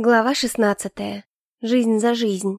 Глава 16. Жизнь за жизнь.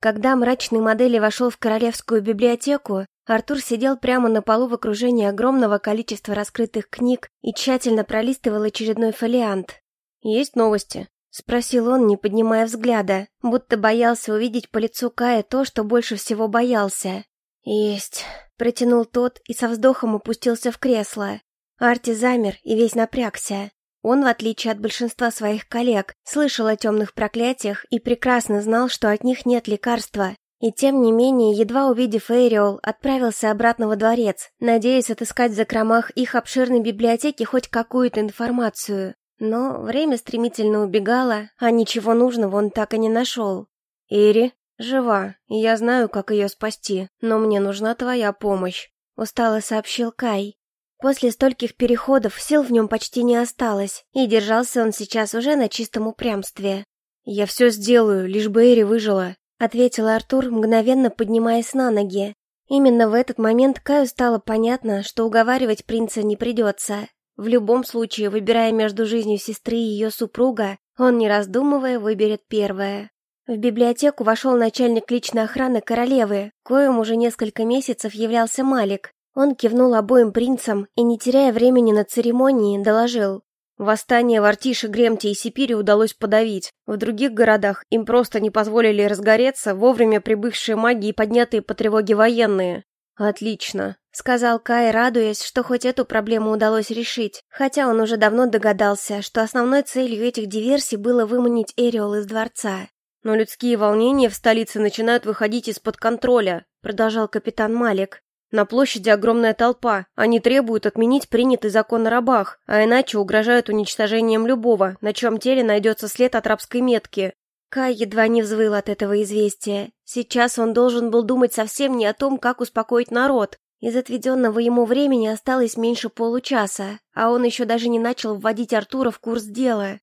Когда мрачный модели вошел в королевскую библиотеку, Артур сидел прямо на полу в окружении огромного количества раскрытых книг и тщательно пролистывал очередной фолиант. «Есть новости?» — спросил он, не поднимая взгляда, будто боялся увидеть по лицу Кая то, что больше всего боялся. «Есть», — протянул тот и со вздохом опустился в кресло. Арти замер и весь напрягся. Он, в отличие от большинства своих коллег, слышал о темных проклятиях и прекрасно знал, что от них нет лекарства. И тем не менее, едва увидев Эйриол, отправился обратно во дворец, надеясь отыскать в закромах их обширной библиотеки хоть какую-то информацию. Но время стремительно убегало, а ничего нужного он так и не нашел. «Эри, жива, и я знаю, как ее спасти, но мне нужна твоя помощь», — устало сообщил Кай. После стольких переходов сил в нем почти не осталось, и держался он сейчас уже на чистом упрямстве. «Я все сделаю, лишь бы Эри выжила», — ответил Артур, мгновенно поднимаясь на ноги. Именно в этот момент Каю стало понятно, что уговаривать принца не придется. В любом случае, выбирая между жизнью сестры и ее супруга, он, не раздумывая, выберет первое. В библиотеку вошел начальник личной охраны королевы, коим уже несколько месяцев являлся Малик, он кивнул обоим принцам и, не теряя времени на церемонии, доложил. Восстание в Артише, Гремте и Сипире удалось подавить. В других городах им просто не позволили разгореться вовремя прибывшие маги и поднятые по тревоге военные. «Отлично», — сказал Кай, радуясь, что хоть эту проблему удалось решить, хотя он уже давно догадался, что основной целью этих диверсий было выманить Эриол из дворца. «Но людские волнения в столице начинают выходить из-под контроля», — продолжал капитан Малик. На площади огромная толпа. Они требуют отменить принятый закон о рабах, а иначе угрожают уничтожением любого, на чем теле найдется след от рабской метки. Кай едва не взвыл от этого известия. Сейчас он должен был думать совсем не о том, как успокоить народ. Из отведенного ему времени осталось меньше получаса, а он еще даже не начал вводить Артура в курс дела.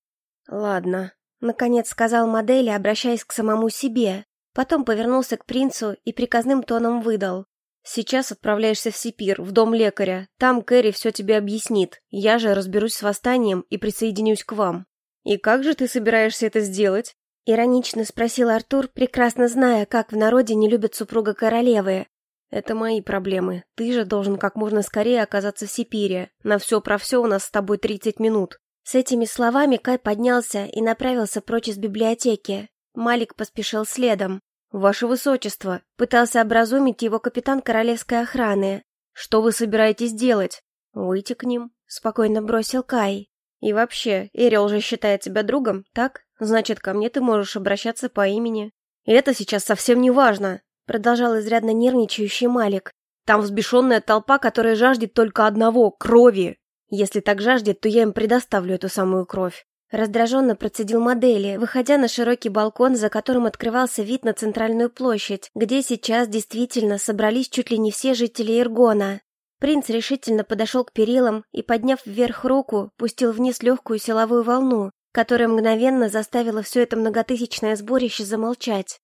«Ладно», — наконец сказал модели, обращаясь к самому себе. Потом повернулся к принцу и приказным тоном выдал. Сейчас отправляешься в Сипир, в дом лекаря. Там Кэрри все тебе объяснит. Я же разберусь с восстанием и присоединюсь к вам. И как же ты собираешься это сделать? Иронично спросил Артур, прекрасно зная, как в народе не любят супруга королевы. Это мои проблемы. Ты же должен как можно скорее оказаться в Сипире. На все про все у нас с тобой 30 минут. С этими словами Кай поднялся и направился прочь из библиотеки. Малик поспешил следом. «Ваше Высочество!» — пытался образумить его капитан королевской охраны. «Что вы собираетесь делать?» «Выйти к ним», — спокойно бросил Кай. «И вообще, Эрил же считает тебя другом, так? Значит, ко мне ты можешь обращаться по имени». «И это сейчас совсем не важно», — продолжал изрядно нервничающий Малик. «Там взбешенная толпа, которая жаждет только одного — крови. Если так жаждет, то я им предоставлю эту самую кровь. Раздраженно процедил модели, выходя на широкий балкон, за которым открывался вид на центральную площадь, где сейчас действительно собрались чуть ли не все жители Иргона. Принц решительно подошел к перилам и, подняв вверх руку, пустил вниз легкую силовую волну, которая мгновенно заставила все это многотысячное сборище замолчать.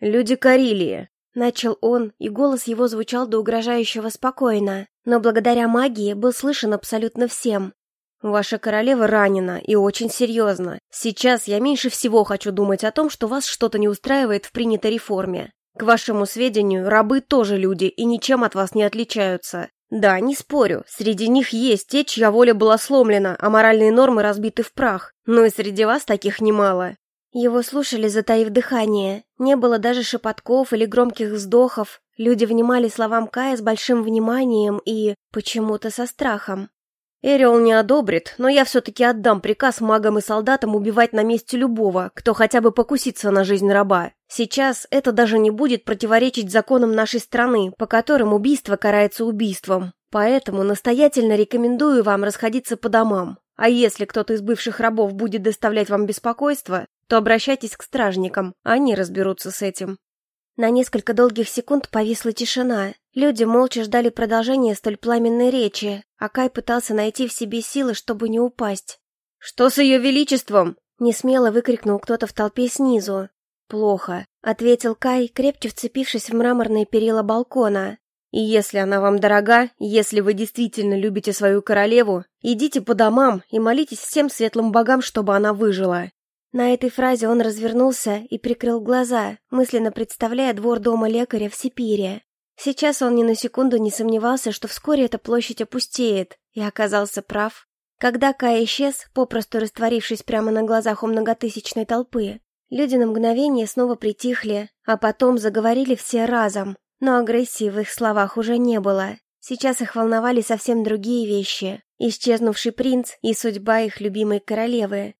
«Люди Карелии!» — начал он, и голос его звучал до угрожающего спокойно, но благодаря магии был слышен абсолютно всем. Ваша королева ранена и очень серьезно. Сейчас я меньше всего хочу думать о том, что вас что-то не устраивает в принятой реформе. К вашему сведению, рабы тоже люди и ничем от вас не отличаются. Да, не спорю, среди них есть те, чья воля была сломлена, а моральные нормы разбиты в прах. Но и среди вас таких немало. Его слушали, затаив дыхание. Не было даже шепотков или громких вздохов. Люди внимали словам Кая с большим вниманием и почему-то со страхом. Эриол не одобрит, но я все-таки отдам приказ магам и солдатам убивать на месте любого, кто хотя бы покусится на жизнь раба. Сейчас это даже не будет противоречить законам нашей страны, по которым убийство карается убийством. Поэтому настоятельно рекомендую вам расходиться по домам. А если кто-то из бывших рабов будет доставлять вам беспокойство, то обращайтесь к стражникам, они разберутся с этим. На несколько долгих секунд повисла тишина. Люди молча ждали продолжения столь пламенной речи, а Кай пытался найти в себе силы, чтобы не упасть. «Что с ее величеством?» — несмело выкрикнул кто-то в толпе снизу. «Плохо», — ответил Кай, крепче вцепившись в мраморные перила балкона. «И если она вам дорога, если вы действительно любите свою королеву, идите по домам и молитесь всем светлым богам, чтобы она выжила. На этой фразе он развернулся и прикрыл глаза, мысленно представляя двор дома лекаря в Сипире. Сейчас он ни на секунду не сомневался, что вскоре эта площадь опустеет, и оказался прав. Когда Кай исчез, попросту растворившись прямо на глазах у многотысячной толпы, люди на мгновение снова притихли, а потом заговорили все разом, но агрессии в их словах уже не было. Сейчас их волновали совсем другие вещи. Исчезнувший принц и судьба их любимой королевы.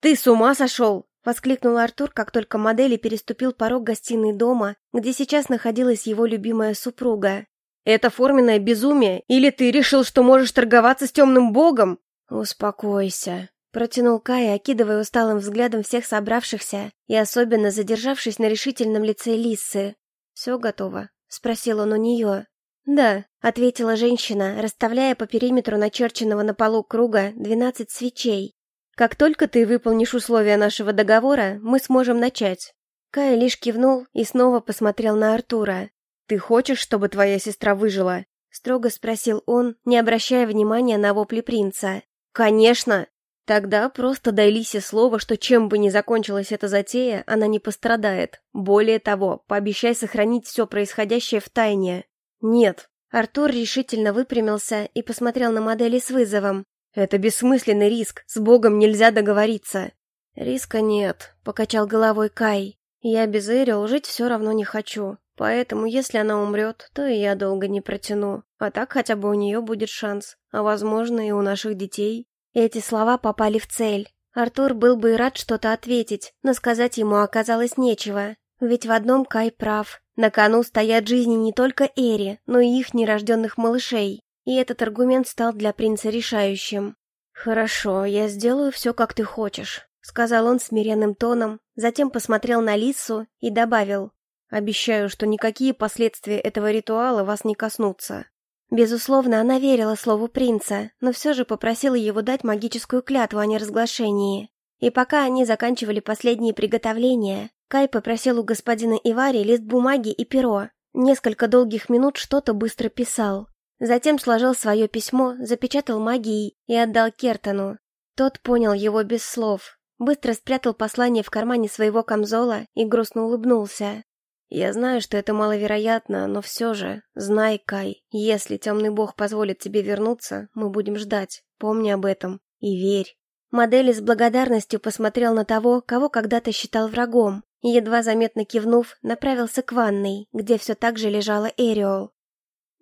«Ты с ума сошел?» — воскликнул Артур, как только модели переступил порог гостиной дома, где сейчас находилась его любимая супруга. «Это форменное безумие? Или ты решил, что можешь торговаться с темным богом?» «Успокойся», — протянул Кай, окидывая усталым взглядом всех собравшихся и особенно задержавшись на решительном лице Лисы. «Все готово?» — спросил он у нее. «Да», — ответила женщина, расставляя по периметру начерченного на полу круга двенадцать свечей. Как только ты выполнишь условия нашего договора, мы сможем начать. Кай лишь кивнул и снова посмотрел на Артура. Ты хочешь, чтобы твоя сестра выжила? строго спросил он, не обращая внимания на вопли принца. Конечно. Тогда просто дай Лисе слово, что чем бы ни закончилась эта затея, она не пострадает. Более того, пообещай сохранить все происходящее в тайне. Нет. Артур решительно выпрямился и посмотрел на модели с вызовом. Это бессмысленный риск, с Богом нельзя договориться. Риска нет, покачал головой Кай. Я без Эрил жить все равно не хочу. Поэтому, если она умрет, то и я долго не протяну. А так хотя бы у нее будет шанс. А возможно, и у наших детей. Эти слова попали в цель. Артур был бы и рад что-то ответить, но сказать ему оказалось нечего. Ведь в одном Кай прав. На кону стоят жизни не только Эри, но и их нерожденных малышей и этот аргумент стал для принца решающим. «Хорошо, я сделаю все, как ты хочешь», — сказал он смиренным тоном, затем посмотрел на Лису и добавил, «Обещаю, что никакие последствия этого ритуала вас не коснутся». Безусловно, она верила слову принца, но все же попросила его дать магическую клятву о неразглашении. И пока они заканчивали последние приготовления, Кай попросил у господина Ивари лист бумаги и перо. Несколько долгих минут что-то быстро писал. Затем сложил свое письмо, запечатал магией и отдал Кертону. Тот понял его без слов, быстро спрятал послание в кармане своего камзола и грустно улыбнулся. «Я знаю, что это маловероятно, но все же, знай, Кай, если темный бог позволит тебе вернуться, мы будем ждать. Помни об этом и верь». Модель с благодарностью посмотрел на того, кого когда-то считал врагом, и, едва заметно кивнув, направился к ванной, где все так же лежала Эриол.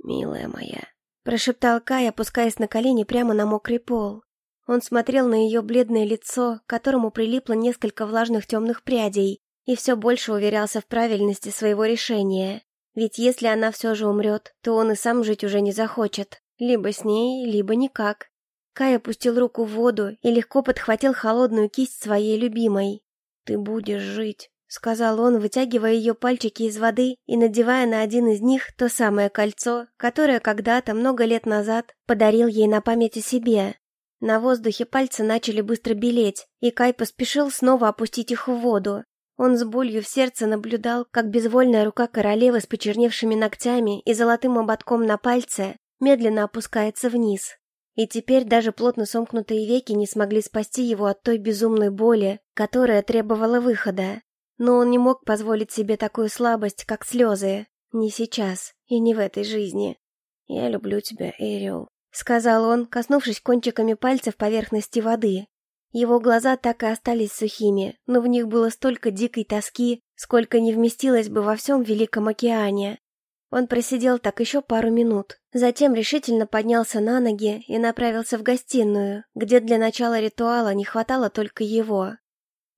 «Милая моя», — прошептал Кай, опускаясь на колени прямо на мокрый пол. Он смотрел на ее бледное лицо, к которому прилипло несколько влажных темных прядей, и все больше уверялся в правильности своего решения. Ведь если она все же умрет, то он и сам жить уже не захочет. Либо с ней, либо никак. Кай опустил руку в воду и легко подхватил холодную кисть своей любимой. «Ты будешь жить», сказал он, вытягивая ее пальчики из воды и надевая на один из них то самое кольцо, которое когда-то, много лет назад, подарил ей на память о себе. На воздухе пальцы начали быстро белеть, и Кай поспешил снова опустить их в воду. Он с болью в сердце наблюдал, как безвольная рука королевы с почерневшими ногтями и золотым ободком на пальце медленно опускается вниз. И теперь даже плотно сомкнутые веки не смогли спасти его от той безумной боли, которая требовала выхода. Но он не мог позволить себе такую слабость, как слезы. Не сейчас и не в этой жизни. «Я люблю тебя, Эриол», — сказал он, коснувшись кончиками пальцев поверхности воды. Его глаза так и остались сухими, но в них было столько дикой тоски, сколько не вместилось бы во всем Великом океане. Он просидел так еще пару минут, затем решительно поднялся на ноги и направился в гостиную, где для начала ритуала не хватало только его.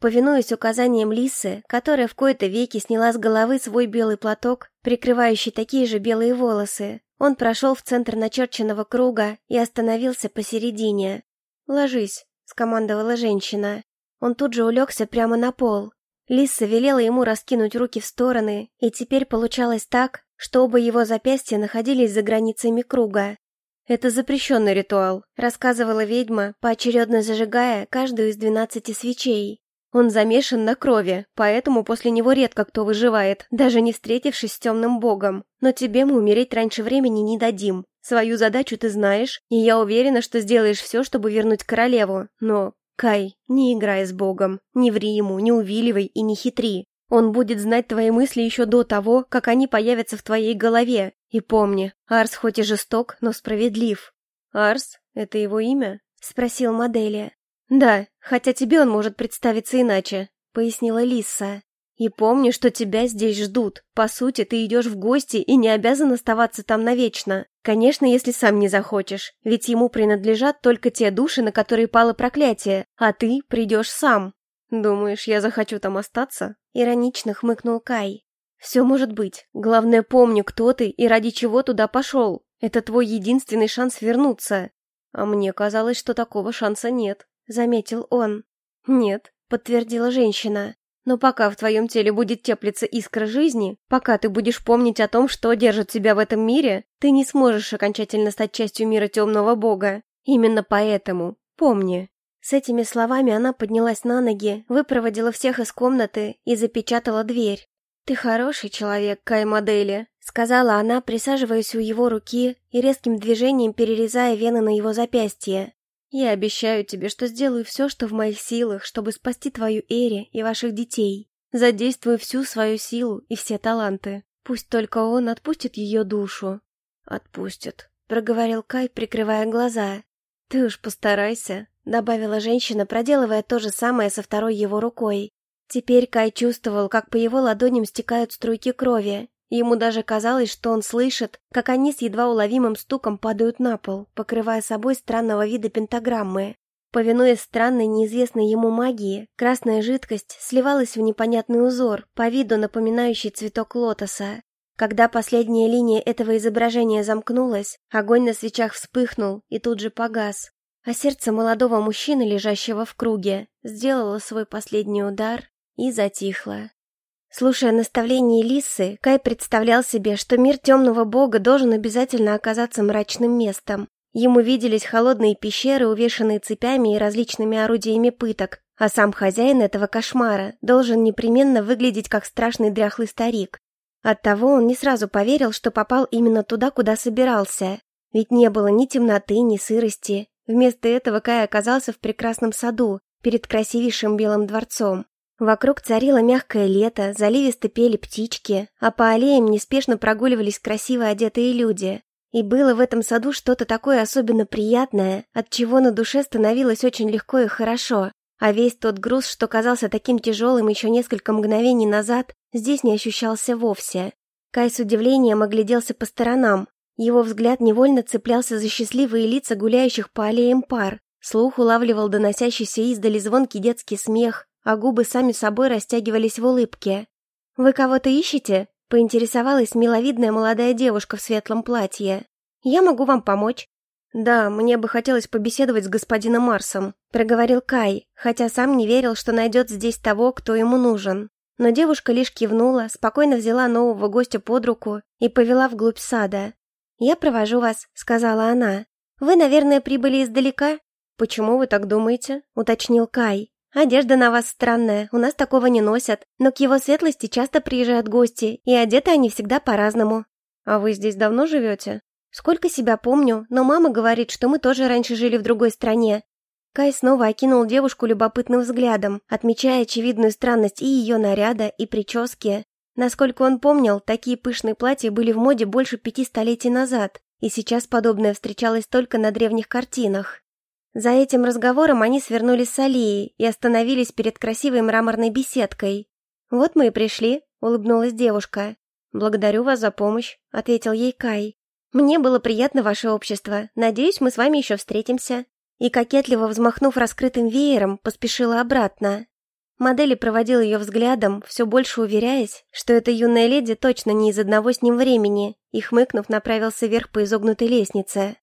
Повинуясь указаниям Лисы, которая в кои-то веки сняла с головы свой белый платок, прикрывающий такие же белые волосы, он прошел в центр начерченного круга и остановился посередине. «Ложись», — скомандовала женщина. Он тут же улегся прямо на пол. Лиса велела ему раскинуть руки в стороны, и теперь получалось так, что оба его запястья находились за границами круга. «Это запрещенный ритуал», — рассказывала ведьма, поочередно зажигая каждую из двенадцати свечей. Он замешан на крови, поэтому после него редко кто выживает, даже не встретившись с темным богом. Но тебе мы умереть раньше времени не дадим. Свою задачу ты знаешь, и я уверена, что сделаешь все, чтобы вернуть королеву. Но Кай, не играй с Богом, не ври ему, не увиливай и не хитри. Он будет знать твои мысли еще до того, как они появятся в твоей голове. И помни, Арс хоть и жесток, но справедлив. Арс? Это его имя? Спросил Моделия. Да, хотя тебе он может представиться иначе, пояснила Лиса. И помни, что тебя здесь ждут. По сути, ты идешь в гости и не обязан оставаться там навечно. Конечно, если сам не захочешь, ведь ему принадлежат только те души, на которые пало проклятие, а ты придешь сам. Думаешь, я захочу там остаться? Иронично хмыкнул Кай. Все может быть. Главное, помни, кто ты и ради чего туда пошел. Это твой единственный шанс вернуться. А мне казалось, что такого шанса нет, заметил он. Нет, подтвердила женщина. Но пока в твоем теле будет теплиться искра жизни, пока ты будешь помнить о том, что держит тебя в этом мире, ты не сможешь окончательно стать частью мира темного бога. Именно поэтому помни. С этими словами она поднялась на ноги, выпроводила всех из комнаты и запечатала дверь. «Ты хороший человек, Кай Модели», — сказала она, присаживаясь у его руки и резким движением перерезая вены на его запястье. Я обещаю тебе, что сделаю все, что в моих силах, чтобы спасти твою Эри и ваших детей. Задействую всю свою силу и все таланты. Пусть только он отпустит ее душу. Отпустит, проговорил Кай, прикрывая глаза. Ты уж постарайся, добавила женщина, проделывая то же самое со второй его рукой. Теперь Кай чувствовал, как по его ладоням стекают струйки крови, Ему даже казалось, что он слышит, как они с едва уловимым стуком падают на пол, покрывая собой странного вида пентаграммы. Повинуясь странной неизвестной ему магии, красная жидкость сливалась в непонятный узор, по виду напоминающий цветок лотоса. Когда последняя линия этого изображения замкнулась, огонь на свечах вспыхнул и тут же погас, а сердце молодого мужчины, лежащего в круге, сделало свой последний удар и затихло. Слушая наставления Лисы, Кай представлял себе, что мир темного бога должен обязательно оказаться мрачным местом. Ему виделись холодные пещеры, увешанные цепями и различными орудиями пыток, а сам хозяин этого кошмара должен непременно выглядеть как страшный дряхлый старик. Оттого он не сразу поверил, что попал именно туда, куда собирался. Ведь не было ни темноты, ни сырости. Вместо этого Кай оказался в прекрасном саду, перед красивейшим белым дворцом. Вокруг царило мягкое лето, заливисто пели птички, а по аллеям неспешно прогуливались красиво одетые люди. И было в этом саду что-то такое особенно приятное, от чего на душе становилось очень легко и хорошо, а весь тот груз, что казался таким тяжелым еще несколько мгновений назад, здесь не ощущался вовсе. Кай с удивлением огляделся по сторонам. Его взгляд невольно цеплялся за счастливые лица гуляющих по аллеям пар. Слух улавливал доносящийся издали звонкий детский смех, а губы сами собой растягивались в улыбке. «Вы кого-то ищете?» — поинтересовалась миловидная молодая девушка в светлом платье. «Я могу вам помочь». «Да, мне бы хотелось побеседовать с господином Марсом», — проговорил Кай, хотя сам не верил, что найдет здесь того, кто ему нужен. Но девушка лишь кивнула, спокойно взяла нового гостя под руку и повела вглубь сада. «Я провожу вас», — сказала она. «Вы, наверное, прибыли издалека?» «Почему вы так думаете?» — уточнил Кай. «Одежда на вас странная, у нас такого не носят, но к его светлости часто приезжают гости, и одеты они всегда по-разному». «А вы здесь давно живете?» «Сколько себя помню, но мама говорит, что мы тоже раньше жили в другой стране». Кай снова окинул девушку любопытным взглядом, отмечая очевидную странность и ее наряда, и прически. Насколько он помнил, такие пышные платья были в моде больше пяти столетий назад, и сейчас подобное встречалось только на древних картинах. За этим разговором они свернули с аллеи и остановились перед красивой мраморной беседкой. «Вот мы и пришли», — улыбнулась девушка. «Благодарю вас за помощь», — ответил ей Кай. «Мне было приятно ваше общество. Надеюсь, мы с вами еще встретимся». И кокетливо взмахнув раскрытым веером, поспешила обратно. Модели проводил ее взглядом, все больше уверяясь, что эта юная леди точно не из одного с ним времени, и, хмыкнув, направился вверх по изогнутой лестнице.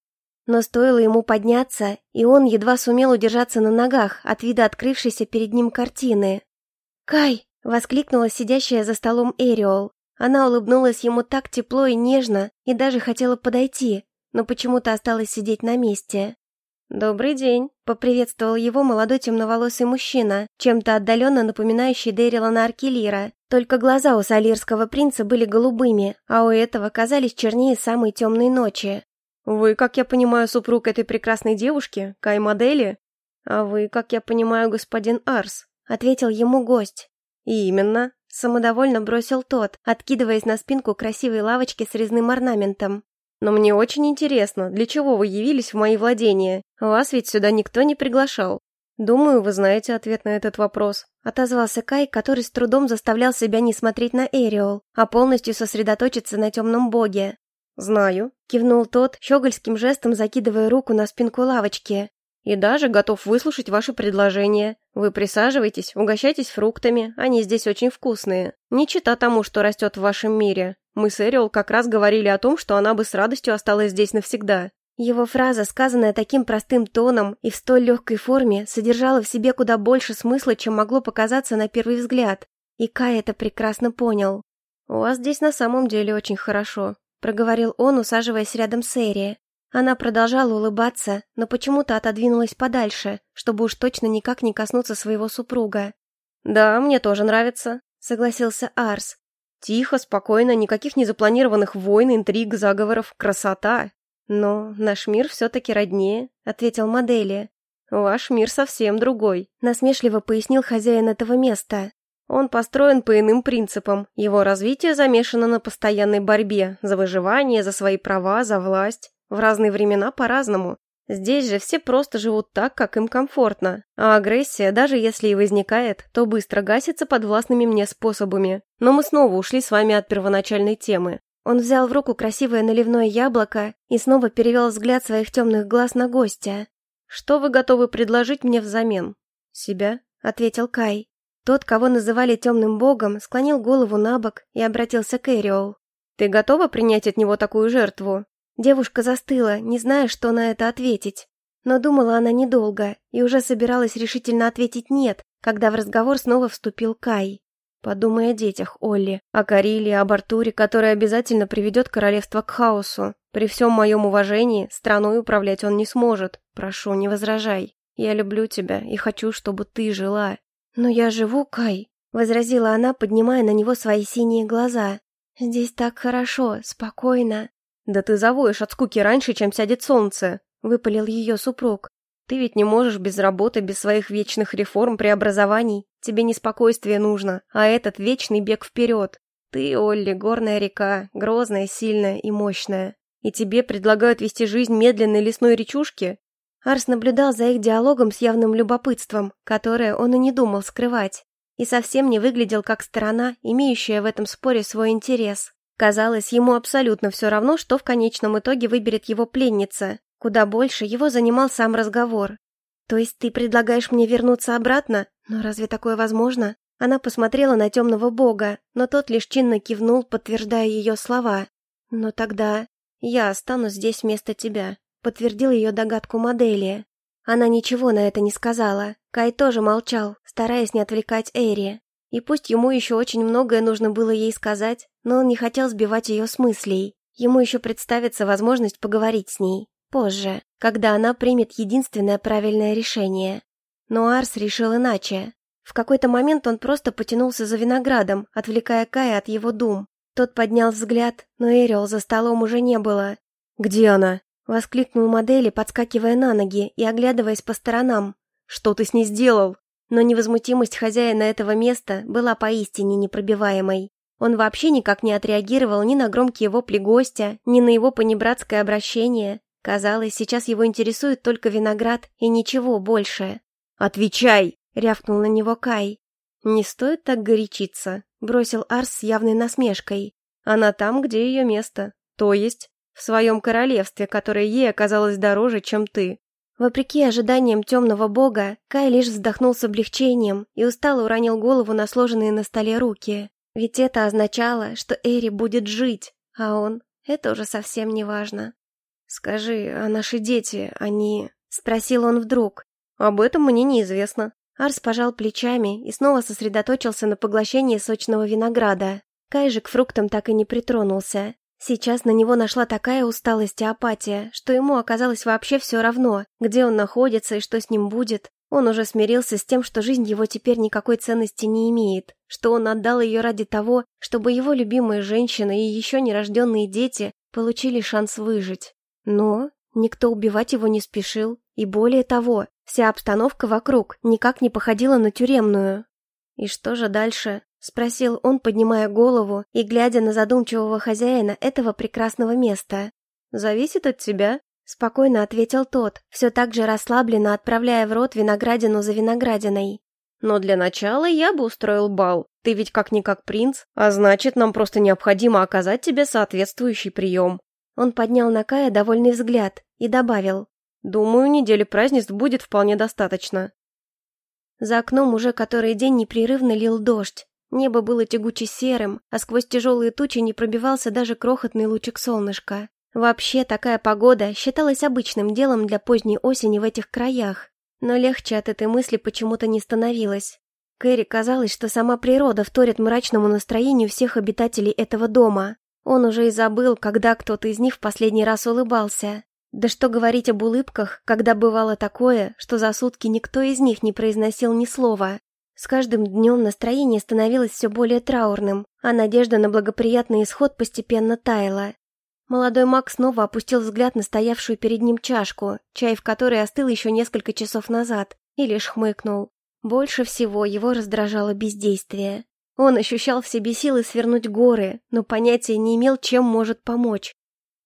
Но стоило ему подняться, и он едва сумел удержаться на ногах от вида открывшейся перед ним картины. «Кай!» — воскликнула сидящая за столом Эриол. Она улыбнулась ему так тепло и нежно, и даже хотела подойти, но почему-то осталась сидеть на месте. «Добрый день», — поприветствовал его молодой темноволосый мужчина, чем-то отдаленно напоминающий Дэрилана Аркелира. Только глаза у салирского принца были голубыми, а у этого казались чернее самой темной ночи. «Вы, как я понимаю, супруг этой прекрасной девушки, Кай-модели?» «А вы, как я понимаю, господин Арс», — ответил ему гость. «Именно», — самодовольно бросил тот, откидываясь на спинку красивой лавочки с резным орнаментом. «Но мне очень интересно, для чего вы явились в мои владения? Вас ведь сюда никто не приглашал». «Думаю, вы знаете ответ на этот вопрос», — отозвался Кай, который с трудом заставлял себя не смотреть на Эриол, а полностью сосредоточиться на темном боге. «Знаю», — кивнул тот, щегольским жестом закидывая руку на спинку лавочки. «И даже готов выслушать ваши предложения. Вы присаживайтесь, угощайтесь фруктами, они здесь очень вкусные. Не чита тому, что растет в вашем мире. Мы с Эриол как раз говорили о том, что она бы с радостью осталась здесь навсегда». Его фраза, сказанная таким простым тоном и в столь легкой форме, содержала в себе куда больше смысла, чем могло показаться на первый взгляд. И Кай это прекрасно понял. «У вас здесь на самом деле очень хорошо», — проговорил он, усаживаясь рядом с Эри. Она продолжала улыбаться, но почему-то отодвинулась подальше, чтобы уж точно никак не коснуться своего супруга. «Да, мне тоже нравится», — согласился Арс. «Тихо, спокойно, никаких незапланированных войн, интриг, заговоров, красота». «Но наш мир все-таки роднее», — ответил Модели. «Ваш мир совсем другой», — насмешливо пояснил хозяин этого места. Он построен по иным принципам. Его развитие замешано на постоянной борьбе за выживание, за свои права, за власть. В разные времена по-разному. Здесь же все просто живут так, как им комфортно. А агрессия, даже если и возникает, то быстро гасится под властными мне способами. Но мы снова ушли с вами от первоначальной темы. Он взял в руку красивое наливное яблоко и снова перевел взгляд своих темных глаз на гостя. «Что вы готовы предложить мне взамен?» «Себя», — ответил Кай. Тот, кого называли темным богом, склонил голову на бок и обратился к Эриол. «Ты готова принять от него такую жертву?» Девушка застыла, не зная, что на это ответить. Но думала она недолго и уже собиралась решительно ответить «нет», когда в разговор снова вступил Кай. «Подумай о детях, Олли, о Кариле, об Артуре, который обязательно приведет королевство к хаосу. При всем моем уважении страной управлять он не сможет. Прошу, не возражай. Я люблю тебя и хочу, чтобы ты жила. «Но я живу, Кай», — возразила она, поднимая на него свои синие глаза. «Здесь так хорошо, спокойно». «Да ты завоешь от скуки раньше, чем сядет солнце», — выпалил ее супруг. «Ты ведь не можешь без работы, без своих вечных реформ, преобразований. Тебе не спокойствие нужно, а этот вечный бег вперед. Ты, Олли, горная река, грозная, сильная и мощная. И тебе предлагают вести жизнь медленной лесной речушки? Арс наблюдал за их диалогом с явным любопытством, которое он и не думал скрывать, и совсем не выглядел как сторона, имеющая в этом споре свой интерес. Казалось, ему абсолютно все равно, что в конечном итоге выберет его пленница. Куда больше его занимал сам разговор. «То есть ты предлагаешь мне вернуться обратно? Но разве такое возможно?» Она посмотрела на темного бога, но тот лишь чинно кивнул, подтверждая ее слова. «Но тогда я останусь здесь вместо тебя подтвердил ее догадку модели. Она ничего на это не сказала. Кай тоже молчал, стараясь не отвлекать Эри. И пусть ему еще очень многое нужно было ей сказать, но он не хотел сбивать ее с мыслей. Ему еще представится возможность поговорить с ней. Позже, когда она примет единственное правильное решение. Но Арс решил иначе. В какой-то момент он просто потянулся за виноградом, отвлекая Кая от его дум. Тот поднял взгляд, но Эриол за столом уже не было. «Где она?» Воскликнул модели, подскакивая на ноги и оглядываясь по сторонам. «Что ты с ней сделал?» Но невозмутимость хозяина этого места была поистине непробиваемой. Он вообще никак не отреагировал ни на громкие вопли гостя, ни на его понебратское обращение. Казалось, сейчас его интересует только виноград и ничего больше. «Отвечай!» — рявкнул на него Кай. «Не стоит так горячиться», — бросил Арс с явной насмешкой. «Она там, где ее место. То есть в своем королевстве, которое ей оказалось дороже, чем ты. Вопреки ожиданиям темного бога, Кай лишь вздохнул с облегчением и устало уронил голову на сложенные на столе руки. Ведь это означало, что Эри будет жить, а он... Это уже совсем не важно. «Скажи, а наши дети, они...» — спросил он вдруг. «Об этом мне неизвестно». Арс пожал плечами и снова сосредоточился на поглощении сочного винограда. Кай же к фруктам так и не притронулся. Сейчас на него нашла такая усталость и апатия, что ему оказалось вообще все равно, где он находится и что с ним будет. Он уже смирился с тем, что жизнь его теперь никакой ценности не имеет, что он отдал ее ради того, чтобы его любимая женщина и еще нерожденные дети получили шанс выжить. Но никто убивать его не спешил, и более того, Вся обстановка вокруг никак не походила на тюремную. «И что же дальше?» — спросил он, поднимая голову и глядя на задумчивого хозяина этого прекрасного места. «Зависит от тебя», — спокойно ответил тот, все так же расслабленно отправляя в рот виноградину за виноградиной. «Но для начала я бы устроил бал. Ты ведь как-никак принц, а значит, нам просто необходимо оказать тебе соответствующий прием». Он поднял на Кая довольный взгляд и добавил. «Думаю, недели празднеств будет вполне достаточно». За окном уже который день непрерывно лил дождь. Небо было тягуче серым, а сквозь тяжелые тучи не пробивался даже крохотный лучик солнышка. Вообще, такая погода считалась обычным делом для поздней осени в этих краях. Но легче от этой мысли почему-то не становилось. Кэрри казалось, что сама природа вторит мрачному настроению всех обитателей этого дома. Он уже и забыл, когда кто-то из них в последний раз улыбался. Да что говорить об улыбках, когда бывало такое, что за сутки никто из них не произносил ни слова. С каждым днем настроение становилось все более траурным, а надежда на благоприятный исход постепенно таяла. Молодой маг снова опустил взгляд на стоявшую перед ним чашку, чай в которой остыл еще несколько часов назад, и лишь хмыкнул. Больше всего его раздражало бездействие. Он ощущал в себе силы свернуть горы, но понятия не имел, чем может помочь.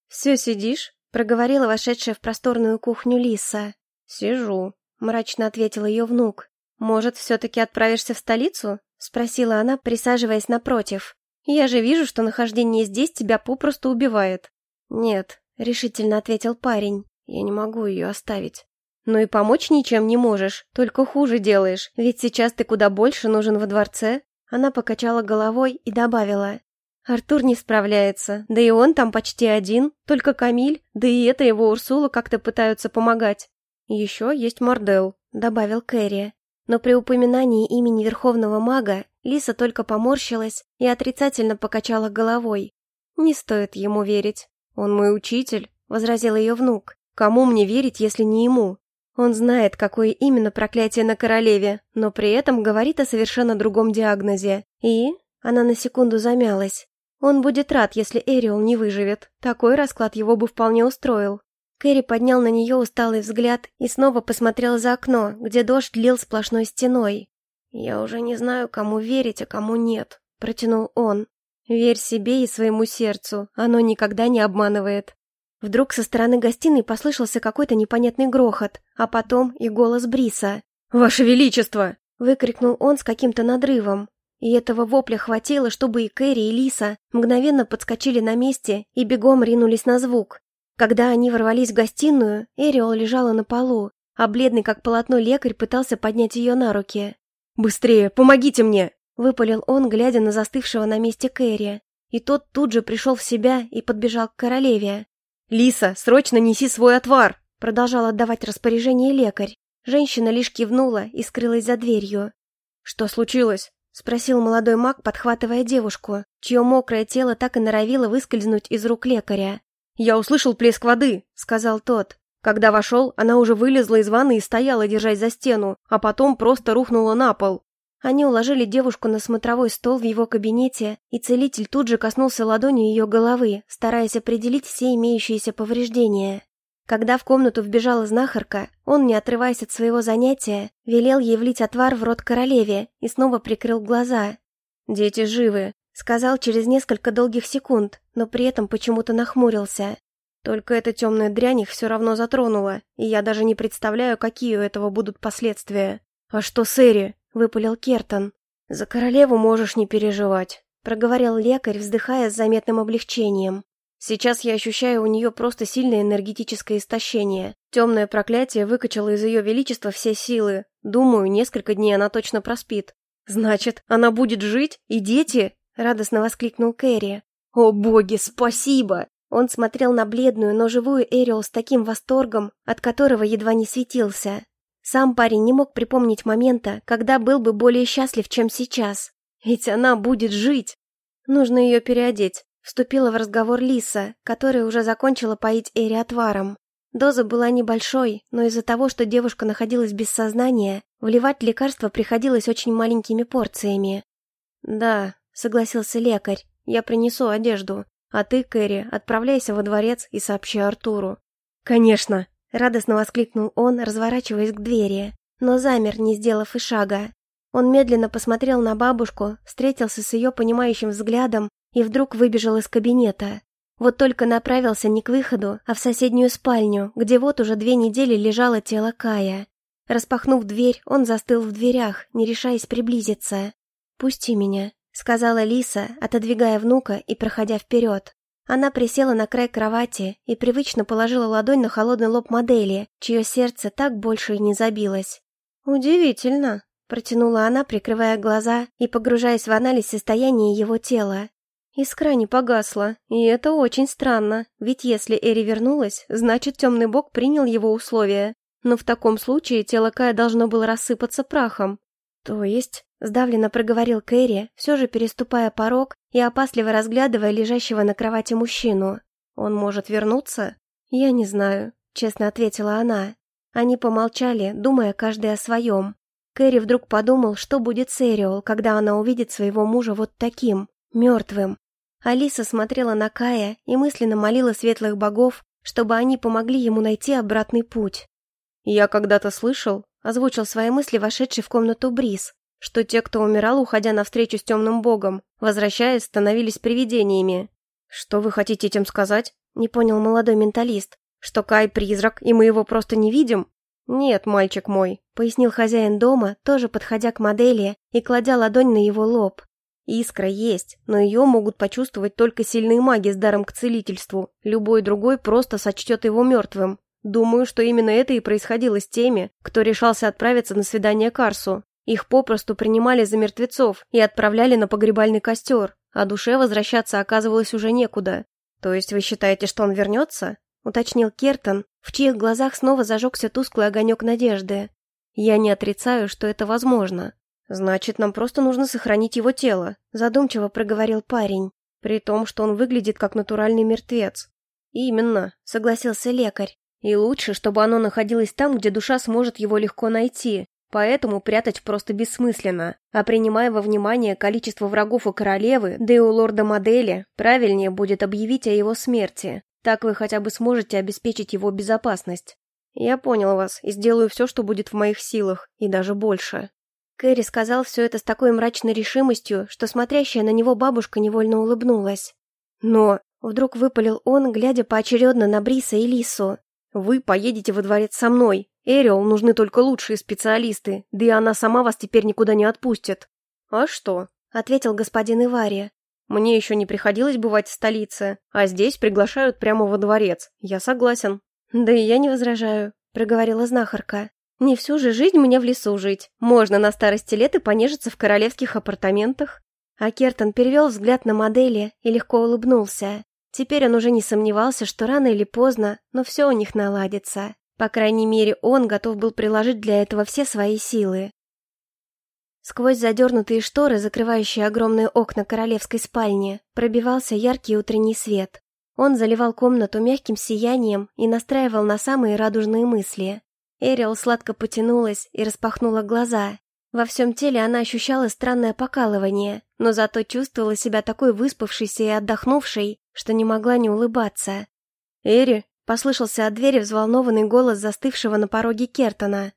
«Все сидишь?» — проговорила вошедшая в просторную кухню Лиса. «Сижу», — мрачно ответил ее внук. «Может, все-таки отправишься в столицу?» — спросила она, присаживаясь напротив. «Я же вижу, что нахождение здесь тебя попросту убивает». «Нет», — решительно ответил парень. «Я не могу ее оставить». «Ну и помочь ничем не можешь, только хуже делаешь, ведь сейчас ты куда больше нужен во дворце». Она покачала головой и добавила. «Артур не справляется, да и он там почти один, только Камиль, да и это его Урсула как-то пытаются помогать». «Еще есть Мордел», — добавил Кэрри. Но при упоминании имени Верховного Мага Лиса только поморщилась и отрицательно покачала головой. «Не стоит ему верить. Он мой учитель», — возразил ее внук. «Кому мне верить, если не ему?» Он знает, какое именно проклятие на королеве, но при этом говорит о совершенно другом диагнозе. И... Она на секунду замялась. Он будет рад, если Эриол не выживет. Такой расклад его бы вполне устроил. Кэрри поднял на нее усталый взгляд и снова посмотрел за окно, где дождь лил сплошной стеной. «Я уже не знаю, кому верить, а кому нет», — протянул он. «Верь себе и своему сердцу, оно никогда не обманывает». Вдруг со стороны гостиной послышался какой-то непонятный грохот, а потом и голос Бриса. «Ваше Величество!» — выкрикнул он с каким-то надрывом. И этого вопля хватило, чтобы и Кэрри, и Лиса мгновенно подскочили на месте и бегом ринулись на звук. Когда они ворвались в гостиную, Эриол лежала на полу, а бледный как полотно лекарь пытался поднять ее на руки. «Быстрее, помогите мне!» — выпалил он, глядя на застывшего на месте Кэрри. И тот тут же пришел в себя и подбежал к королеве. «Лиса, срочно неси свой отвар!» Продолжал отдавать распоряжение лекарь. Женщина лишь кивнула и скрылась за дверью. «Что случилось?» — спросил молодой маг, подхватывая девушку, чье мокрое тело так и норовило выскользнуть из рук лекаря. «Я услышал плеск воды», — сказал тот. Когда вошел, она уже вылезла из ванны и стояла, держась за стену, а потом просто рухнула на пол. Они уложили девушку на смотровой стол в его кабинете, и целитель тут же коснулся ладонью ее головы, стараясь определить все имеющиеся повреждения. Когда в комнату вбежала знахарка, он, не отрываясь от своего занятия, велел ей влить отвар в рот королеве и снова прикрыл глаза. «Дети живы», — сказал через несколько долгих секунд, но при этом почему-то нахмурился. «Только эта темная дрянь их все равно затронула, и я даже не представляю, какие у этого будут последствия. А что с Эри?» — выпалил Кертон. «За королеву можешь не переживать», — проговорил лекарь, вздыхая с заметным облегчением. «Сейчас я ощущаю у нее просто сильное энергетическое истощение. Темное проклятие выкачало из ее величества все силы. Думаю, несколько дней она точно проспит». «Значит, она будет жить? И дети?» — радостно воскликнул Кэрри. «О боги, спасибо!» Он смотрел на бледную, но живую Эриол с таким восторгом, от которого едва не светился. Сам парень не мог припомнить момента, когда был бы более счастлив, чем сейчас. Ведь она будет жить. Нужно ее переодеть. Вступила в разговор Лиса, которая уже закончила поить Эри отваром. Доза была небольшой, но из-за того, что девушка находилась без сознания, вливать лекарство приходилось очень маленькими порциями. «Да», — согласился лекарь, — «я принесу одежду, а ты, Кэрри, отправляйся во дворец и сообщи Артуру». «Конечно», Радостно воскликнул он, разворачиваясь к двери, но замер, не сделав и шага. Он медленно посмотрел на бабушку, встретился с ее понимающим взглядом и вдруг выбежал из кабинета. Вот только направился не к выходу, а в соседнюю спальню, где вот уже две недели лежало тело Кая. Распахнув дверь, он застыл в дверях, не решаясь приблизиться. «Пусти меня», — сказала Лиса, отодвигая внука и проходя вперед. Она присела на край кровати и привычно положила ладонь на холодный лоб модели, чье сердце так больше и не забилось. «Удивительно», — протянула она, прикрывая глаза и погружаясь в анализ состояния его тела. Искра не погасла, и это очень странно, ведь если Эри вернулась, значит темный бог принял его условия. Но в таком случае тело Кая должно было рассыпаться прахом. То есть, сдавленно проговорил Кэрри, все же переступая порог и опасливо разглядывая лежащего на кровати мужчину. «Он может вернуться?» «Я не знаю», — честно ответила она. Они помолчали, думая каждый о своем. Кэрри вдруг подумал, что будет с Эриол, когда она увидит своего мужа вот таким, мертвым. Алиса смотрела на Кая и мысленно молила светлых богов, чтобы они помогли ему найти обратный путь. «Я когда-то слышал», — озвучил свои мысли вошедший в комнату Бриз, что те, кто умирал, уходя навстречу с темным богом, возвращаясь, становились привидениями. «Что вы хотите этим сказать?» — не понял молодой менталист. «Что Кай призрак, и мы его просто не видим?» «Нет, мальчик мой», — пояснил хозяин дома, тоже подходя к модели и кладя ладонь на его лоб. «Искра есть, но ее могут почувствовать только сильные маги с даром к целительству. Любой другой просто сочтет его мертвым. Думаю, что именно это и происходило с теми, кто решался отправиться на свидание к Арсу. Их попросту принимали за мертвецов и отправляли на погребальный костер, а душе возвращаться оказывалось уже некуда. То есть вы считаете, что он вернется? Уточнил Кертон, в чьих глазах снова зажегся тусклый огонек надежды. Я не отрицаю, что это возможно. Значит, нам просто нужно сохранить его тело, задумчиво проговорил парень, при том, что он выглядит как натуральный мертвец. Именно, согласился лекарь. И лучше, чтобы оно находилось там, где душа сможет его легко найти. Поэтому прятать просто бессмысленно. А принимая во внимание количество врагов у королевы, да и у лорда модели, правильнее будет объявить о его смерти. Так вы хотя бы сможете обеспечить его безопасность. Я понял вас и сделаю все, что будет в моих силах, и даже больше. Кэрри сказал все это с такой мрачной решимостью, что смотрящая на него бабушка невольно улыбнулась. Но вдруг выпалил он, глядя поочередно на Бриса и Лису. Вы поедете во дворец со мной. Эриол нужны только лучшие специалисты, да и она сама вас теперь никуда не отпустит. А что? Ответил господин Ивария. Мне еще не приходилось бывать в столице, а здесь приглашают прямо во дворец. Я согласен. Да и я не возражаю, проговорила знахарка. Не всю же жизнь мне в лесу жить. Можно на старости лет и понежиться в королевских апартаментах. А Кертон перевел взгляд на модели и легко улыбнулся. Теперь он уже не сомневался, что рано или поздно, но все у них наладится. По крайней мере, он готов был приложить для этого все свои силы. Сквозь задернутые шторы, закрывающие огромные окна королевской спальни, пробивался яркий утренний свет. Он заливал комнату мягким сиянием и настраивал на самые радужные мысли. Эриэл сладко потянулась и распахнула глаза. Во всем теле она ощущала странное покалывание, но зато чувствовала себя такой выспавшейся и отдохнувшей, что не могла не улыбаться. «Эри!» — послышался от двери взволнованный голос застывшего на пороге Кертона.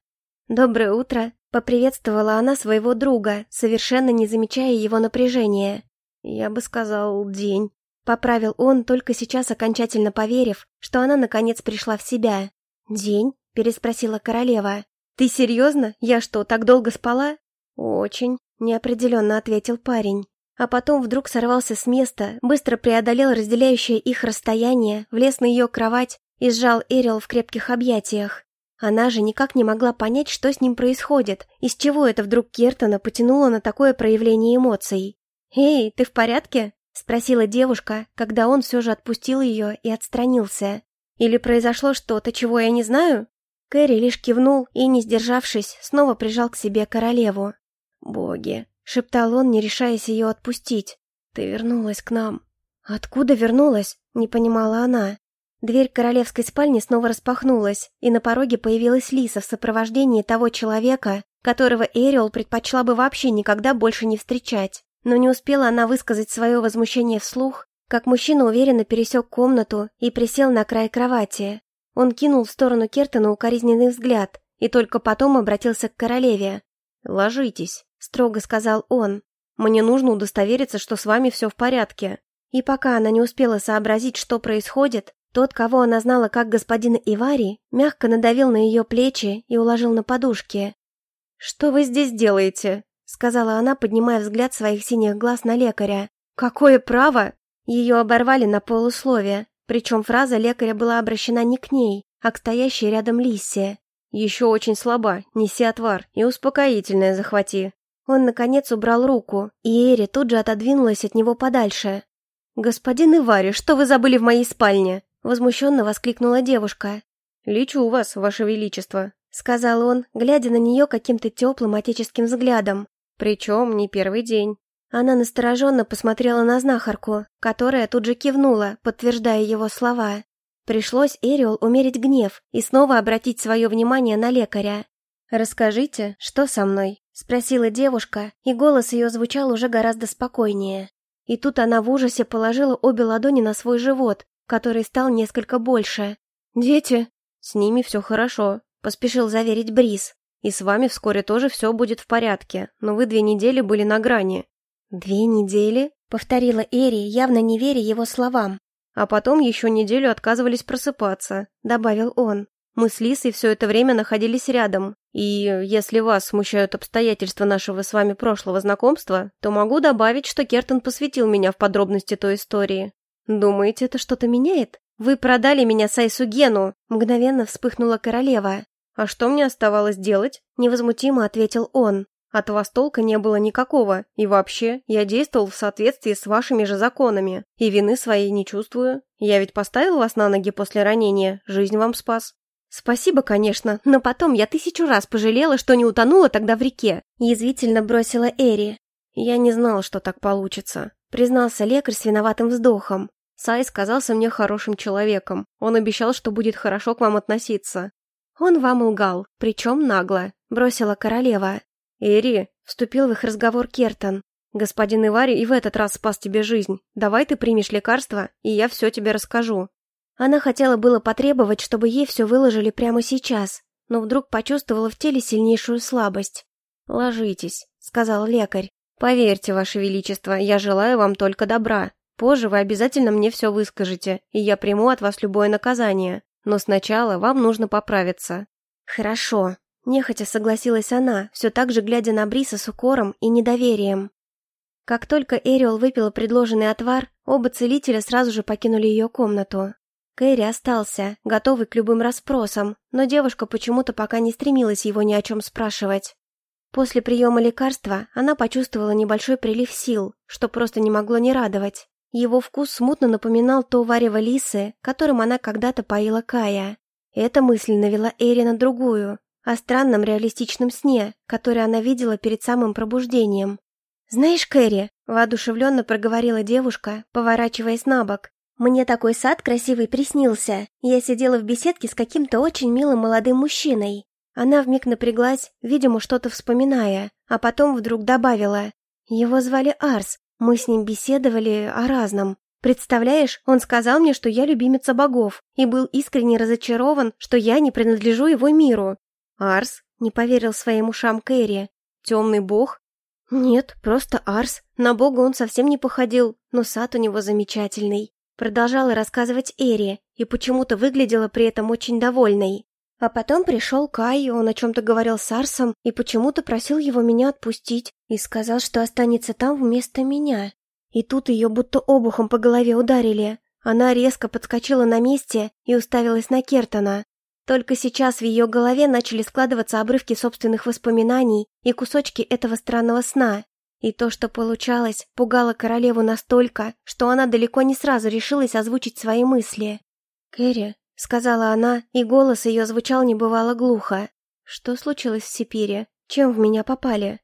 «Доброе утро!» — поприветствовала она своего друга, совершенно не замечая его напряжения. «Я бы сказал, день», — поправил он, только сейчас окончательно поверив, что она наконец пришла в себя. «День?» — переспросила королева. «Ты серьезно? Я что, так долго спала?» «Очень», — неопределенно ответил парень а потом вдруг сорвался с места, быстро преодолел разделяющее их расстояние, влез на ее кровать и сжал Эрил в крепких объятиях. Она же никак не могла понять, что с ним происходит, из чего это вдруг Кертона потянуло на такое проявление эмоций. «Эй, ты в порядке?» — спросила девушка, когда он все же отпустил ее и отстранился. «Или произошло что-то, чего я не знаю?» Кэрри лишь кивнул и, не сдержавшись, снова прижал к себе королеву. «Боги, шептал он, не решаясь ее отпустить. «Ты вернулась к нам». «Откуда вернулась?» — не понимала она. Дверь королевской спальни снова распахнулась, и на пороге появилась Лиса в сопровождении того человека, которого Эриол предпочла бы вообще никогда больше не встречать. Но не успела она высказать свое возмущение вслух, как мужчина уверенно пересек комнату и присел на край кровати. Он кинул в сторону Кертона укоризненный взгляд и только потом обратился к королеве. «Ложитесь», — строго сказал он. «Мне нужно удостовериться, что с вами все в порядке». И пока она не успела сообразить, что происходит, тот, кого она знала как господина Ивари, мягко надавил на ее плечи и уложил на подушки. «Что вы здесь делаете?» — сказала она, поднимая взгляд своих синих глаз на лекаря. «Какое право?» Ее оборвали на полусловие, причем фраза лекаря была обращена не к ней, а к стоящей рядом Лиссе. «Еще очень слаба, неси отвар и успокоительное захвати». Он, наконец, убрал руку, и Эри тут же отодвинулась от него подальше. «Господин Ивари, что вы забыли в моей спальне?» Возмущенно воскликнула девушка. «Лечу вас, ваше величество», — сказал он, глядя на нее каким-то теплым отеческим взглядом. «Причем не первый день». Она настороженно посмотрела на знахарку, которая тут же кивнула, подтверждая его слова. Пришлось Эриол умерить гнев и снова обратить свое внимание на лекаря. «Расскажите, что со мной?» — спросила девушка, и голос ее звучал уже гораздо спокойнее. И тут она в ужасе положила обе ладони на свой живот, который стал несколько больше. «Дети?» «С ними все хорошо», — поспешил заверить Брис. «И с вами вскоре тоже все будет в порядке, но вы две недели были на грани». «Две недели?» — повторила Эри, явно не веря его словам. А потом еще неделю отказывались просыпаться, добавил он. Мы с Лисой все это время находились рядом, и если вас смущают обстоятельства нашего с вами прошлого знакомства, то могу добавить, что Кертон посвятил меня в подробности той истории. Думаете, это что-то меняет? Вы продали меня Сайсу Гену, мгновенно вспыхнула королева. А что мне оставалось делать? Невозмутимо ответил он. От вас толка не было никакого, и вообще, я действовал в соответствии с вашими же законами, и вины своей не чувствую. Я ведь поставил вас на ноги после ранения, жизнь вам спас». «Спасибо, конечно, но потом я тысячу раз пожалела, что не утонула тогда в реке», — язвительно бросила Эри. «Я не знал, что так получится», — признался лекарь с виноватым вздохом. Сай сказался мне хорошим человеком. Он обещал, что будет хорошо к вам относиться. Он вам лгал, причем нагло, бросила королева. «Эри», — вступил в их разговор Кертон, — «господин Ивари и в этот раз спас тебе жизнь. Давай ты примешь лекарство, и я все тебе расскажу». Она хотела было потребовать, чтобы ей все выложили прямо сейчас, но вдруг почувствовала в теле сильнейшую слабость. «Ложитесь», — сказал лекарь. «Поверьте, Ваше Величество, я желаю вам только добра. Позже вы обязательно мне все выскажете, и я приму от вас любое наказание. Но сначала вам нужно поправиться». «Хорошо», Нехотя согласилась она, все так же глядя на Бриса с укором и недоверием. Как только Эриол выпила предложенный отвар, оба целителя сразу же покинули ее комнату. Кэрри остался, готовый к любым расспросам, но девушка почему-то пока не стремилась его ни о чем спрашивать. После приема лекарства она почувствовала небольшой прилив сил, что просто не могло не радовать. Его вкус смутно напоминал то варево лисы, которым она когда-то поила Кая. Эта мысль навела Эри на другую, о странном реалистичном сне, который она видела перед самым пробуждением. «Знаешь, Кэрри», — воодушевленно проговорила девушка, поворачиваясь на бок, «мне такой сад красивый приснился. Я сидела в беседке с каким-то очень милым молодым мужчиной». Она вмиг напряглась, видимо, что-то вспоминая, а потом вдруг добавила. «Его звали Арс. Мы с ним беседовали о разном. Представляешь, он сказал мне, что я любимица богов, и был искренне разочарован, что я не принадлежу его миру. «Арс?» — не поверил своим ушам Кэрри. «Темный бог?» «Нет, просто Арс. На бога он совсем не походил, но сад у него замечательный». Продолжала рассказывать Эри, и почему-то выглядела при этом очень довольной. А потом пришел Кай, он о чем-то говорил с Арсом и почему-то просил его меня отпустить и сказал, что останется там вместо меня. И тут ее будто обухом по голове ударили. Она резко подскочила на месте и уставилась на Кертона. Только сейчас в ее голове начали складываться обрывки собственных воспоминаний и кусочки этого странного сна. И то, что получалось, пугало королеву настолько, что она далеко не сразу решилась озвучить свои мысли. «Кэрри», — сказала она, и голос ее звучал небывало глухо. «Что случилось в Сипире? Чем в меня попали?»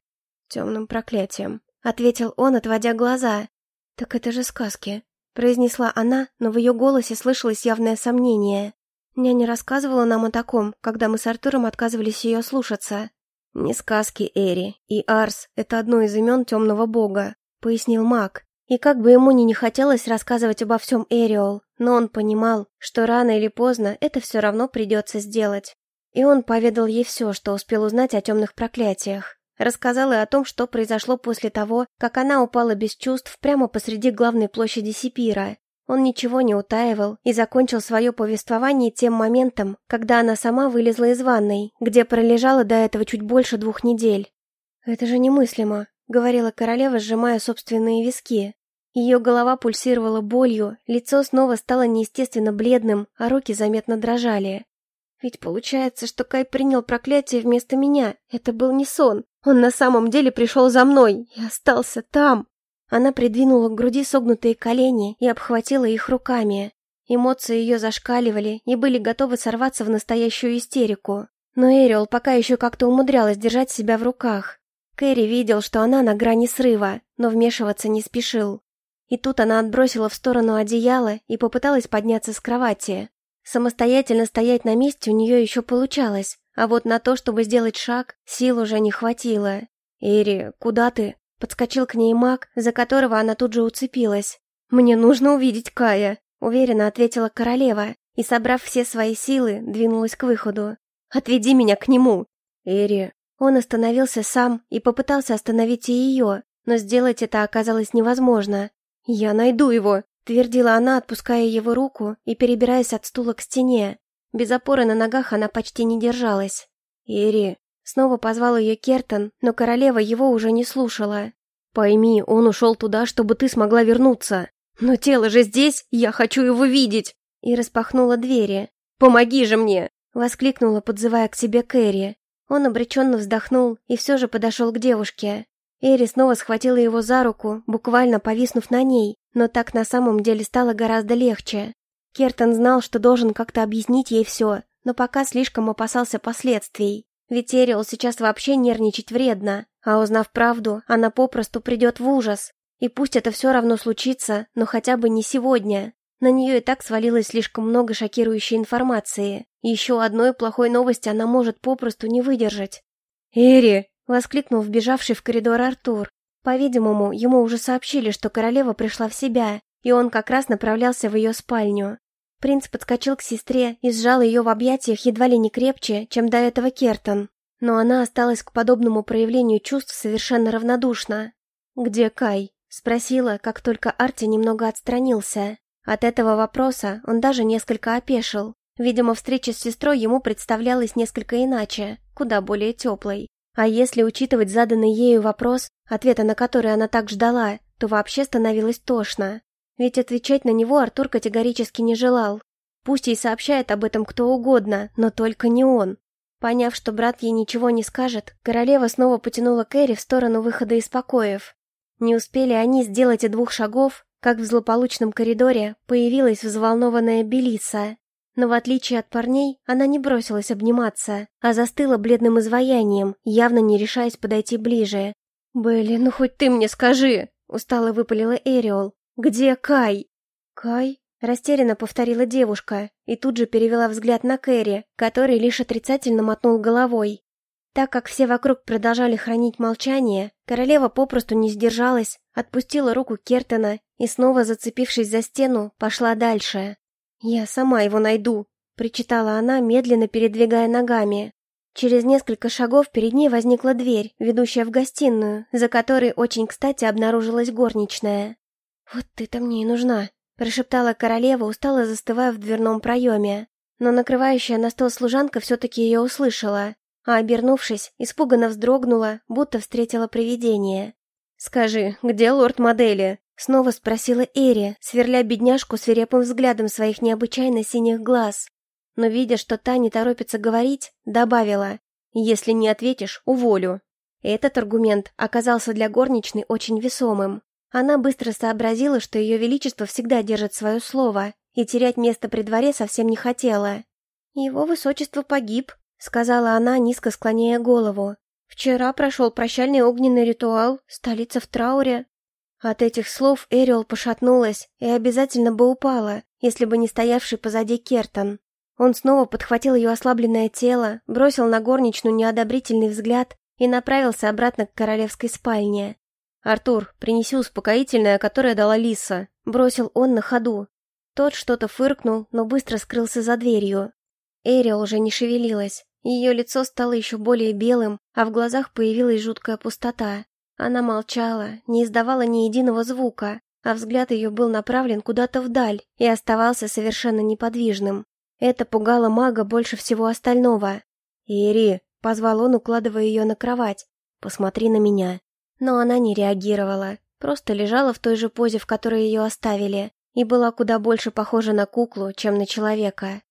«Темным проклятием», — ответил он, отводя глаза. «Так это же сказки», — произнесла она, но в ее голосе слышалось явное сомнение. Няня рассказывала нам о таком, когда мы с Артуром отказывались ее слушаться. «Не сказки Эри, и Арс — это одно из имен темного бога», — пояснил маг. И как бы ему ни не хотелось рассказывать обо всем Эриол, но он понимал, что рано или поздно это все равно придется сделать. И он поведал ей все, что успел узнать о темных проклятиях. Рассказал и о том, что произошло после того, как она упала без чувств прямо посреди главной площади Сипира. Он ничего не утаивал и закончил свое повествование тем моментом, когда она сама вылезла из ванной, где пролежала до этого чуть больше двух недель. «Это же немыслимо», — говорила королева, сжимая собственные виски. Ее голова пульсировала болью, лицо снова стало неестественно бледным, а руки заметно дрожали. Ведь получается, что Кай принял проклятие вместо меня. Это был не сон. Он на самом деле пришел за мной и остался там. Она придвинула к груди согнутые колени и обхватила их руками. Эмоции ее зашкаливали и были готовы сорваться в настоящую истерику. Но Эриол пока еще как-то умудрялась держать себя в руках. Кэрри видел, что она на грани срыва, но вмешиваться не спешил. И тут она отбросила в сторону одеяло и попыталась подняться с кровати. Самостоятельно стоять на месте у нее еще получалось, а вот на то, чтобы сделать шаг, сил уже не хватило. «Эри, куда ты?» Подскочил к ней маг, за которого она тут же уцепилась. «Мне нужно увидеть Кая», — уверенно ответила королева, и, собрав все свои силы, двинулась к выходу. «Отведи меня к нему!» «Эри...» Он остановился сам и попытался остановить и ее, но сделать это оказалось невозможно. «Я найду его!» Твердила она, отпуская его руку и перебираясь от стула к стене. Без опоры на ногах она почти не держалась. «Ири!» Снова позвал ее Кертон, но королева его уже не слушала. «Пойми, он ушел туда, чтобы ты смогла вернуться. Но тело же здесь, я хочу его видеть!» И распахнула двери. «Помоги же мне!» Воскликнула, подзывая к себе Кэрри. Он обреченно вздохнул и все же подошел к девушке. Эри снова схватила его за руку, буквально повиснув на ней, но так на самом деле стало гораздо легче. Кертон знал, что должен как-то объяснить ей все, но пока слишком опасался последствий. Ведь Эриол сейчас вообще нервничать вредно, а узнав правду, она попросту придет в ужас. И пусть это все равно случится, но хотя бы не сегодня. На нее и так свалилось слишком много шокирующей информации. Еще одной плохой новости она может попросту не выдержать. «Эри!» Воскликнул вбежавший в коридор Артур. По-видимому, ему уже сообщили, что королева пришла в себя, и он как раз направлялся в ее спальню. Принц подскочил к сестре и сжал ее в объятиях едва ли не крепче, чем до этого Кертон. Но она осталась к подобному проявлению чувств совершенно равнодушна. «Где Кай?» – спросила, как только Арти немного отстранился. От этого вопроса он даже несколько опешил. Видимо, встреча с сестрой ему представлялась несколько иначе, куда более теплой. А если учитывать заданный ею вопрос, ответа на который она так ждала, то вообще становилось тошно. Ведь отвечать на него Артур категорически не желал. Пусть ей сообщает об этом кто угодно, но только не он. Поняв, что брат ей ничего не скажет, королева снова потянула Кэрри в сторону выхода из покоев. Не успели они сделать и двух шагов, как в злополучном коридоре появилась взволнованная Белиса. Но в отличие от парней, она не бросилась обниматься, а застыла бледным изваянием, явно не решаясь подойти ближе. «Белли, ну хоть ты мне скажи!» — устало выпалила Эриол. «Где Кай?» «Кай?» — растерянно повторила девушка и тут же перевела взгляд на Кэрри, который лишь отрицательно мотнул головой. Так как все вокруг продолжали хранить молчание, королева попросту не сдержалась, отпустила руку Кертона и снова, зацепившись за стену, пошла дальше. «Я сама его найду», — причитала она, медленно передвигая ногами. Через несколько шагов перед ней возникла дверь, ведущая в гостиную, за которой очень кстати обнаружилась горничная. «Вот ты-то мне и нужна», — прошептала королева, устало застывая в дверном проеме. Но накрывающая на стол служанка все-таки ее услышала, а, обернувшись, испуганно вздрогнула, будто встретила привидение. «Скажи, где лорд модели?» Снова спросила Эри, сверля бедняжку свирепым взглядом своих необычайно синих глаз. Но, видя, что та не торопится говорить, добавила «Если не ответишь, уволю». Этот аргумент оказался для горничной очень весомым. Она быстро сообразила, что ее величество всегда держит свое слово, и терять место при дворе совсем не хотела. «Его высочество погиб», — сказала она, низко склоняя голову. «Вчера прошел прощальный огненный ритуал, столица в трауре, от этих слов Эриол пошатнулась и обязательно бы упала, если бы не стоявший позади Кертон. Он снова подхватил ее ослабленное тело, бросил на горничную неодобрительный взгляд и направился обратно к королевской спальне. «Артур, принеси успокоительное, которое дала Лиса», — бросил он на ходу. Тот что-то фыркнул, но быстро скрылся за дверью. Эрил уже не шевелилась. Ее лицо стало еще более белым, а в глазах появилась жуткая пустота. Она молчала, не издавала ни единого звука, а взгляд ее был направлен куда-то вдаль и оставался совершенно неподвижным. Это пугало мага больше всего остального. «Ири!» — позвал он, укладывая ее на кровать. «Посмотри на меня». Но она не реагировала, просто лежала в той же позе, в которой ее оставили, и была куда больше похожа на куклу, чем на человека.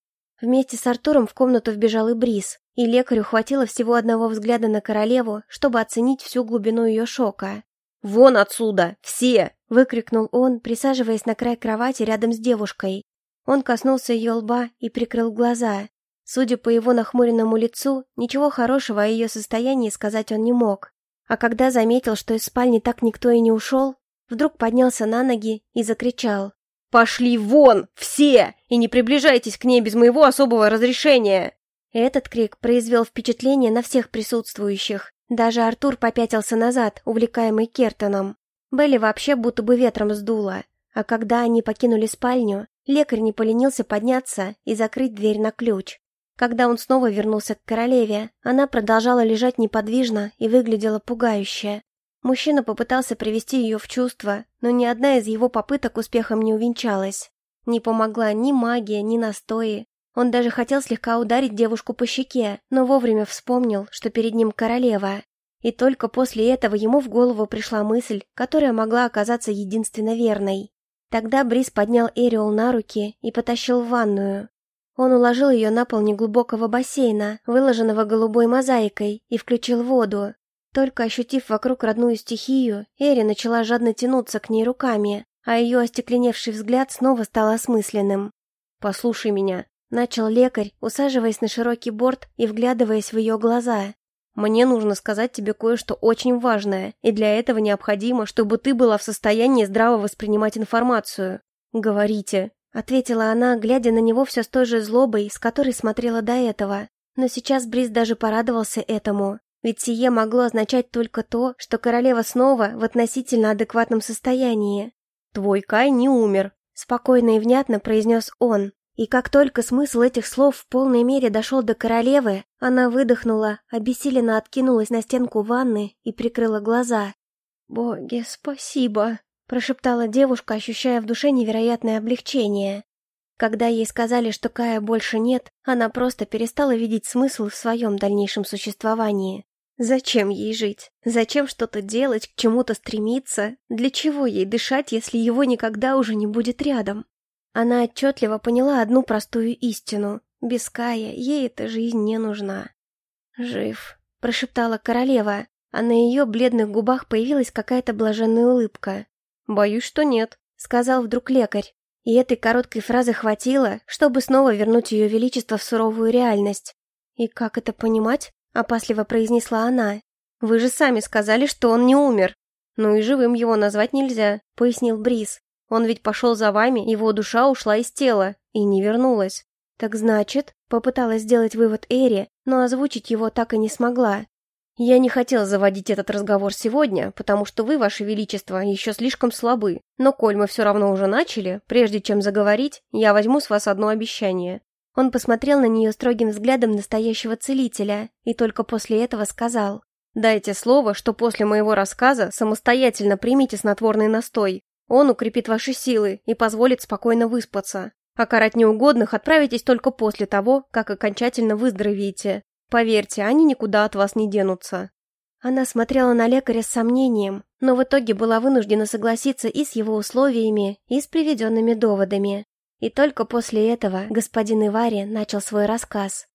Вместе с Артуром в комнату вбежал и Брис, и лекарю хватило всего одного взгляда на королеву, чтобы оценить всю глубину ее шока. «Вон отсюда! Все!» — выкрикнул он, присаживаясь на край кровати рядом с девушкой. Он коснулся ее лба и прикрыл глаза. Судя по его нахмуренному лицу, ничего хорошего о ее состоянии сказать он не мог. А когда заметил, что из спальни так никто и не ушел, вдруг поднялся на ноги и закричал. «Пошли вон! Все! И не приближайтесь к ней без моего особого разрешения!» Этот крик произвел впечатление на всех присутствующих. Даже Артур попятился назад, увлекаемый Кертоном. Белли вообще будто бы ветром сдуло. А когда они покинули спальню, лекарь не поленился подняться и закрыть дверь на ключ. Когда он снова вернулся к королеве, она продолжала лежать неподвижно и выглядела пугающе. Мужчина попытался привести ее в чувство, но ни одна из его попыток успехом не увенчалась. Не помогла ни магия, ни настои. Он даже хотел слегка ударить девушку по щеке, но вовремя вспомнил, что перед ним королева. И только после этого ему в голову пришла мысль, которая могла оказаться единственно верной. Тогда Брис поднял Эриол на руки и потащил в ванную. Он уложил ее на пол неглубокого бассейна, выложенного голубой мозаикой, и включил воду. Только ощутив вокруг родную стихию, Эри начала жадно тянуться к ней руками, а ее остекленевший взгляд снова стал осмысленным. «Послушай меня», — начал лекарь, усаживаясь на широкий борт и вглядываясь в ее глаза. «Мне нужно сказать тебе кое-что очень важное, и для этого необходимо, чтобы ты была в состоянии здраво воспринимать информацию. Говорите», Ответила она, глядя на него все с той же злобой, с которой смотрела до этого. Но сейчас Бриз даже порадовался этому. Ведь сие могло означать только то, что королева снова в относительно адекватном состоянии. «Твой Кай не умер», — спокойно и внятно произнес он. И как только смысл этих слов в полной мере дошел до королевы, она выдохнула, обессиленно откинулась на стенку ванны и прикрыла глаза. «Боги, спасибо!» Прошептала девушка, ощущая в душе невероятное облегчение. Когда ей сказали, что Кая больше нет, она просто перестала видеть смысл в своем дальнейшем существовании. Зачем ей жить? Зачем что-то делать, к чему-то стремиться? Для чего ей дышать, если его никогда уже не будет рядом? Она отчетливо поняла одну простую истину. Без Кая ей эта жизнь не нужна. «Жив», — прошептала королева, а на ее бледных губах появилась какая-то блаженная улыбка. «Боюсь, что нет», — сказал вдруг лекарь. И этой короткой фразы хватило, чтобы снова вернуть ее величество в суровую реальность. «И как это понимать?» — опасливо произнесла она. «Вы же сами сказали, что он не умер». «Ну и живым его назвать нельзя», — пояснил Брис. «Он ведь пошел за вами, его душа ушла из тела и не вернулась». «Так значит...» — попыталась сделать вывод Эри, но озвучить его так и не смогла. «Я не хотел заводить этот разговор сегодня, потому что вы, ваше величество, еще слишком слабы. Но коль мы все равно уже начали, прежде чем заговорить, я возьму с вас одно обещание». Он посмотрел на нее строгим взглядом настоящего целителя и только после этого сказал. «Дайте слово, что после моего рассказа самостоятельно примите снотворный настой. Он укрепит ваши силы и позволит спокойно выспаться. А карать неугодных отправитесь только после того, как окончательно выздоровеете. Поверьте, они никуда от вас не денутся». Она смотрела на лекаря с сомнением, но в итоге была вынуждена согласиться и с его условиями, и с приведенными доводами. И только после этого господин Ивари начал свой рассказ.